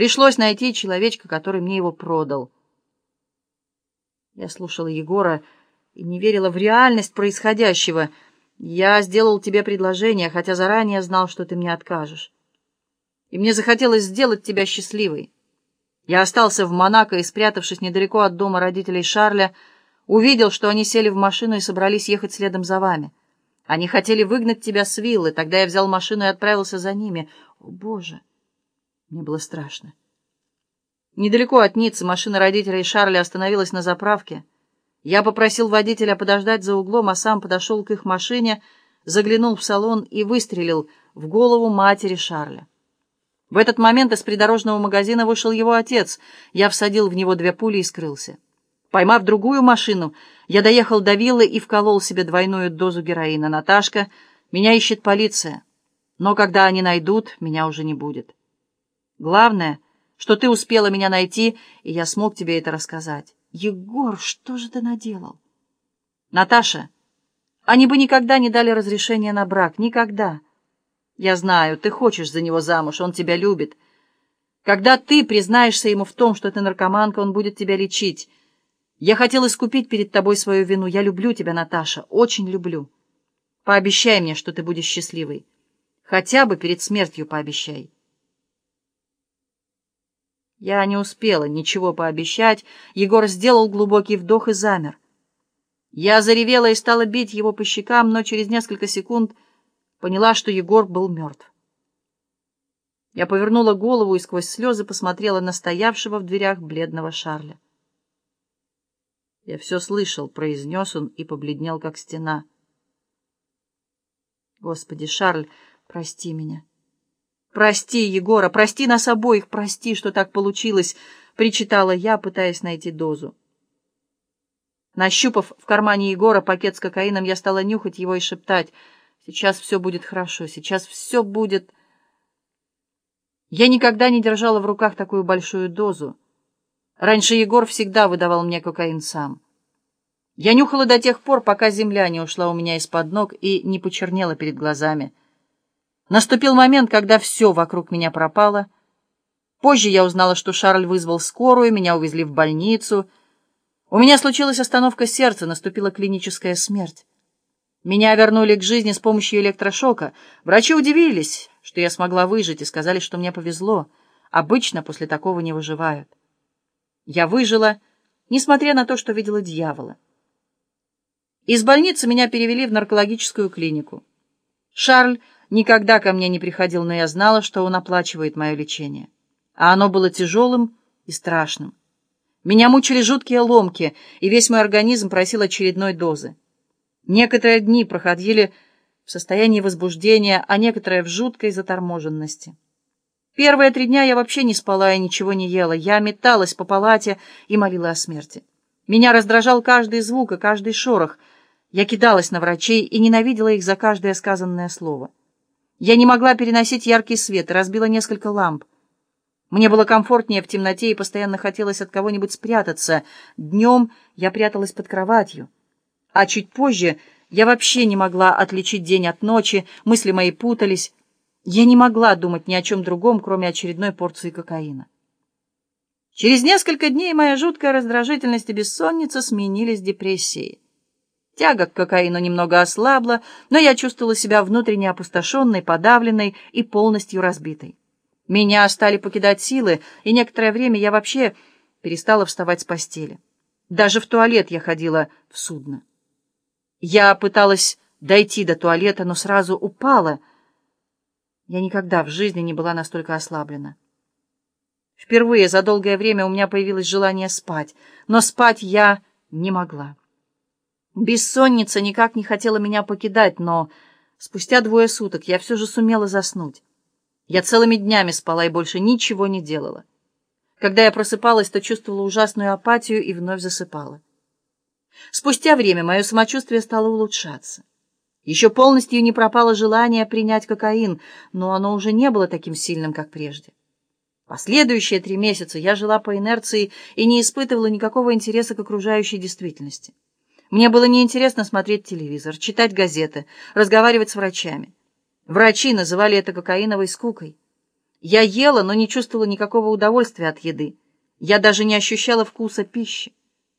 Пришлось найти человечка, который мне его продал. Я слушала Егора и не верила в реальность происходящего. Я сделал тебе предложение, хотя заранее знал, что ты мне откажешь. И мне захотелось сделать тебя счастливой. Я остался в Монако и, спрятавшись недалеко от дома родителей Шарля, увидел, что они сели в машину и собрались ехать следом за вами. Они хотели выгнать тебя с виллы, тогда я взял машину и отправился за ними. О, Боже! Мне было страшно. Недалеко от Ниццы машина родителей Шарля остановилась на заправке. Я попросил водителя подождать за углом, а сам подошел к их машине, заглянул в салон и выстрелил в голову матери Шарля. В этот момент из придорожного магазина вышел его отец. Я всадил в него две пули и скрылся. Поймав другую машину, я доехал до виллы и вколол себе двойную дозу героина. Наташка, меня ищет полиция. Но когда они найдут, меня уже не будет. Главное, что ты успела меня найти, и я смог тебе это рассказать. Егор, что же ты наделал? Наташа, они бы никогда не дали разрешения на брак. Никогда. Я знаю, ты хочешь за него замуж, он тебя любит. Когда ты признаешься ему в том, что ты наркоманка, он будет тебя лечить. Я хотел искупить перед тобой свою вину. Я люблю тебя, Наташа, очень люблю. Пообещай мне, что ты будешь счастливой. Хотя бы перед смертью пообещай. Я не успела ничего пообещать. Егор сделал глубокий вдох и замер. Я заревела и стала бить его по щекам, но через несколько секунд поняла, что Егор был мертв. Я повернула голову и сквозь слезы посмотрела на стоявшего в дверях бледного Шарля. «Я все слышал», — произнес он и побледнел, как стена. «Господи, Шарль, прости меня». «Прости, Егора, прости нас обоих, прости, что так получилось», — причитала я, пытаясь найти дозу. Нащупав в кармане Егора пакет с кокаином, я стала нюхать его и шептать. «Сейчас все будет хорошо, сейчас все будет...» Я никогда не держала в руках такую большую дозу. Раньше Егор всегда выдавал мне кокаин сам. Я нюхала до тех пор, пока земля не ушла у меня из-под ног и не почернела перед глазами. Наступил момент, когда все вокруг меня пропало. Позже я узнала, что Шарль вызвал скорую, меня увезли в больницу. У меня случилась остановка сердца, наступила клиническая смерть. Меня вернули к жизни с помощью электрошока. Врачи удивились, что я смогла выжить, и сказали, что мне повезло. Обычно после такого не выживают. Я выжила, несмотря на то, что видела дьявола. Из больницы меня перевели в наркологическую клинику. Шарль никогда ко мне не приходил, но я знала, что он оплачивает мое лечение. А оно было тяжелым и страшным. Меня мучили жуткие ломки, и весь мой организм просил очередной дозы. Некоторые дни проходили в состоянии возбуждения, а некоторые в жуткой заторможенности. Первые три дня я вообще не спала и ничего не ела. Я металась по палате и молила о смерти. Меня раздражал каждый звук и каждый шорох. Я кидалась на врачей и ненавидела их за каждое сказанное слово. Я не могла переносить яркий свет разбила несколько ламп. Мне было комфортнее в темноте и постоянно хотелось от кого-нибудь спрятаться. Днем я пряталась под кроватью. А чуть позже я вообще не могла отличить день от ночи, мысли мои путались. Я не могла думать ни о чем другом, кроме очередной порции кокаина. Через несколько дней моя жуткая раздражительность и бессонница сменились депрессией. Тяга к кокаину немного ослабла, но я чувствовала себя внутренне опустошенной, подавленной и полностью разбитой. Меня стали покидать силы, и некоторое время я вообще перестала вставать с постели. Даже в туалет я ходила в судно. Я пыталась дойти до туалета, но сразу упала — я никогда в жизни не была настолько ослаблена. Впервые за долгое время у меня появилось желание спать, но спать я не могла. Бессонница никак не хотела меня покидать, но спустя двое суток я все же сумела заснуть. Я целыми днями спала и больше ничего не делала. Когда я просыпалась, то чувствовала ужасную апатию и вновь засыпала. Спустя время мое самочувствие стало улучшаться. Еще полностью не пропало желание принять кокаин, но оно уже не было таким сильным, как прежде. Последующие три месяца я жила по инерции и не испытывала никакого интереса к окружающей действительности. Мне было неинтересно смотреть телевизор, читать газеты, разговаривать с врачами. Врачи называли это кокаиновой скукой. Я ела, но не чувствовала никакого удовольствия от еды. Я даже не ощущала вкуса пищи.